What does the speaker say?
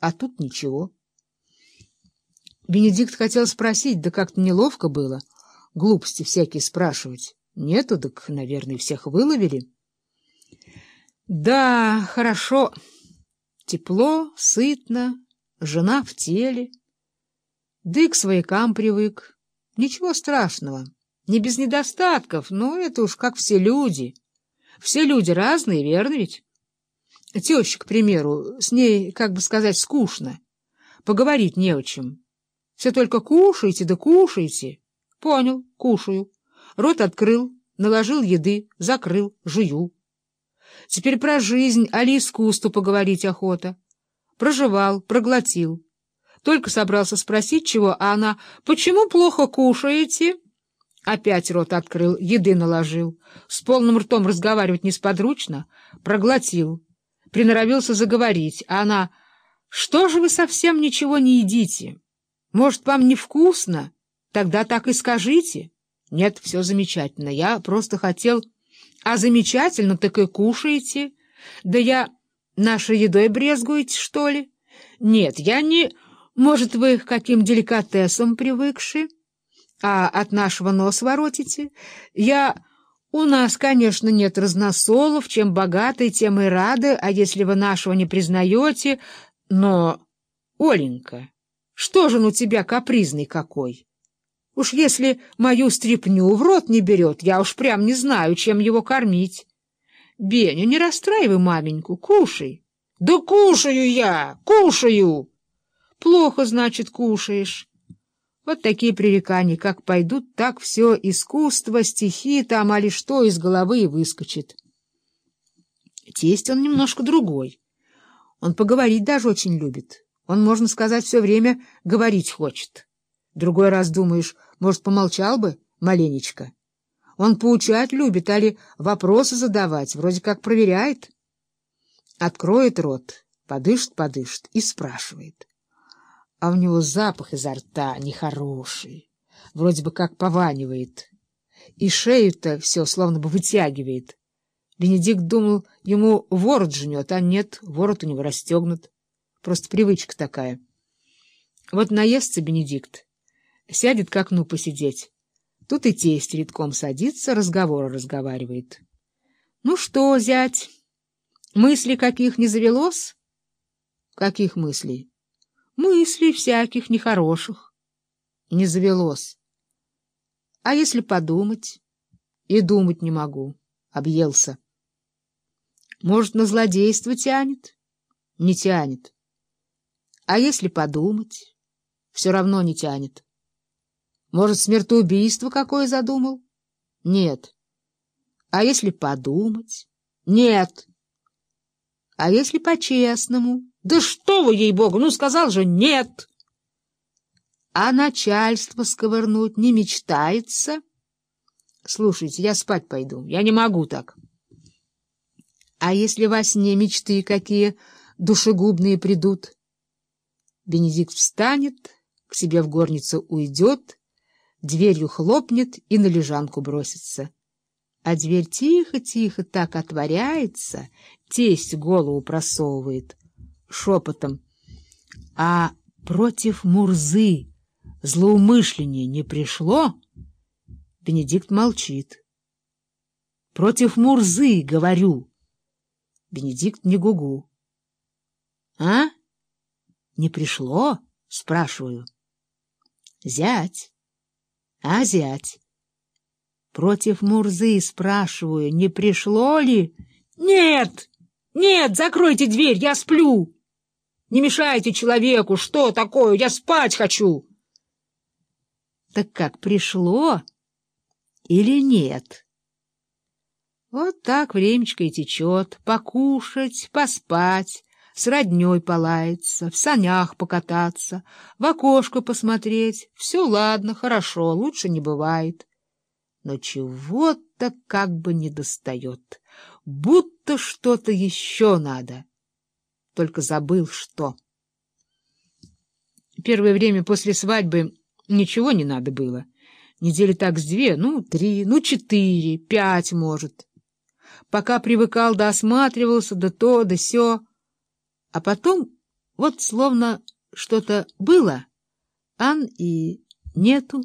а тут ничего. Бенедикт хотел спросить, да как-то неловко было. Глупости всякие спрашивать. Нету, так, наверное, всех выловили. Да, хорошо. Тепло, сытно, жена в теле. Да и к своякам привык. Ничего страшного. Не без недостатков, но это уж как все люди. Все люди разные, верно ведь? Теща, к примеру, с ней, как бы сказать, скучно. Поговорить не о чем. Все только кушайте да кушайте. Понял, кушаю. Рот открыл, наложил еды, закрыл, жую. Теперь про жизнь, али искусство поговорить охота. Проживал, проглотил. Только собрался спросить чего, а она «Почему плохо кушаете?» Опять рот открыл, еды наложил. С полным ртом разговаривать несподручно. Проглотил. Приноровился заговорить, а она «Что же вы совсем ничего не едите? Может, вам невкусно? Тогда так и скажите». «Нет, все замечательно. Я просто хотел...» «А замечательно, так и кушаете. Да я... Нашей едой брезгуете, что ли?» «Нет, я не...» Может, вы к каким деликатесам привыкши, а от нашего нос воротите? Я... У нас, конечно, нет разносолов, чем богаты, тем и рады, а если вы нашего не признаете... Но, Оленька, что же он у тебя капризный какой? Уж если мою стряпню в рот не берет, я уж прям не знаю, чем его кормить. Беню, не расстраивай маменьку, кушай. Да кушаю я, кушаю! Плохо, значит, кушаешь. Вот такие пререкания, как пойдут, так все искусство, стихи там, али что из головы и выскочит. Тесть он немножко другой. Он поговорить даже очень любит. Он, можно сказать, все время говорить хочет. Другой раз думаешь, может, помолчал бы маленечко. Он поучать любит, али вопросы задавать, вроде как проверяет. Откроет рот, подышит-подышит и спрашивает а у него запах изо рта нехороший, вроде бы как пованивает, и шею-то все словно бы вытягивает. Бенедикт думал, ему ворот жнет, а нет, ворот у него расстегнут. Просто привычка такая. Вот наестся Бенедикт, сядет к окну посидеть. Тут и тесть редком садится, разговоры разговаривает. — Ну что, зять, мысли каких не завелось? — Каких мыслей? Мыслей всяких нехороших. Не завелось. А если подумать? И думать не могу. Объелся. Может, на злодейство тянет? Не тянет. А если подумать? Все равно не тянет. Может, смертоубийство какое задумал? Нет. А если подумать? Нет. А если по-честному? Да что вы, ей-богу, ну сказал же нет. А начальство сковырнуть не мечтается? Слушайте, я спать пойду, я не могу так. А если во сне мечты какие душегубные придут? Бенедикт встанет, к себе в горницу уйдет, дверью хлопнет и на лежанку бросится. А дверь тихо-тихо так отворяется, тесть голову просовывает шепотом. — А против Мурзы злоумышление не пришло? Бенедикт молчит. — Против Мурзы, говорю. Бенедикт не гугу. — А? Не пришло? — спрашиваю. — Зять. — А зять? Против Мурзы, спрашиваю, не пришло ли? — Нет! Нет, закройте дверь, я сплю! Не мешайте человеку! Что такое? Я спать хочу!» «Так как, пришло или нет?» Вот так времечко и течет. Покушать, поспать, с родней полаяться, в санях покататься, в окошко посмотреть. Все ладно, хорошо, лучше не бывает. Но чего-то как бы не достает, будто что-то еще надо только забыл, что. Первое время после свадьбы ничего не надо было. Недели так с две, ну, три, ну, четыре, пять, может. Пока привыкал да осматривался, да то, да сё. А потом Вот словно что-то было, ан и нету.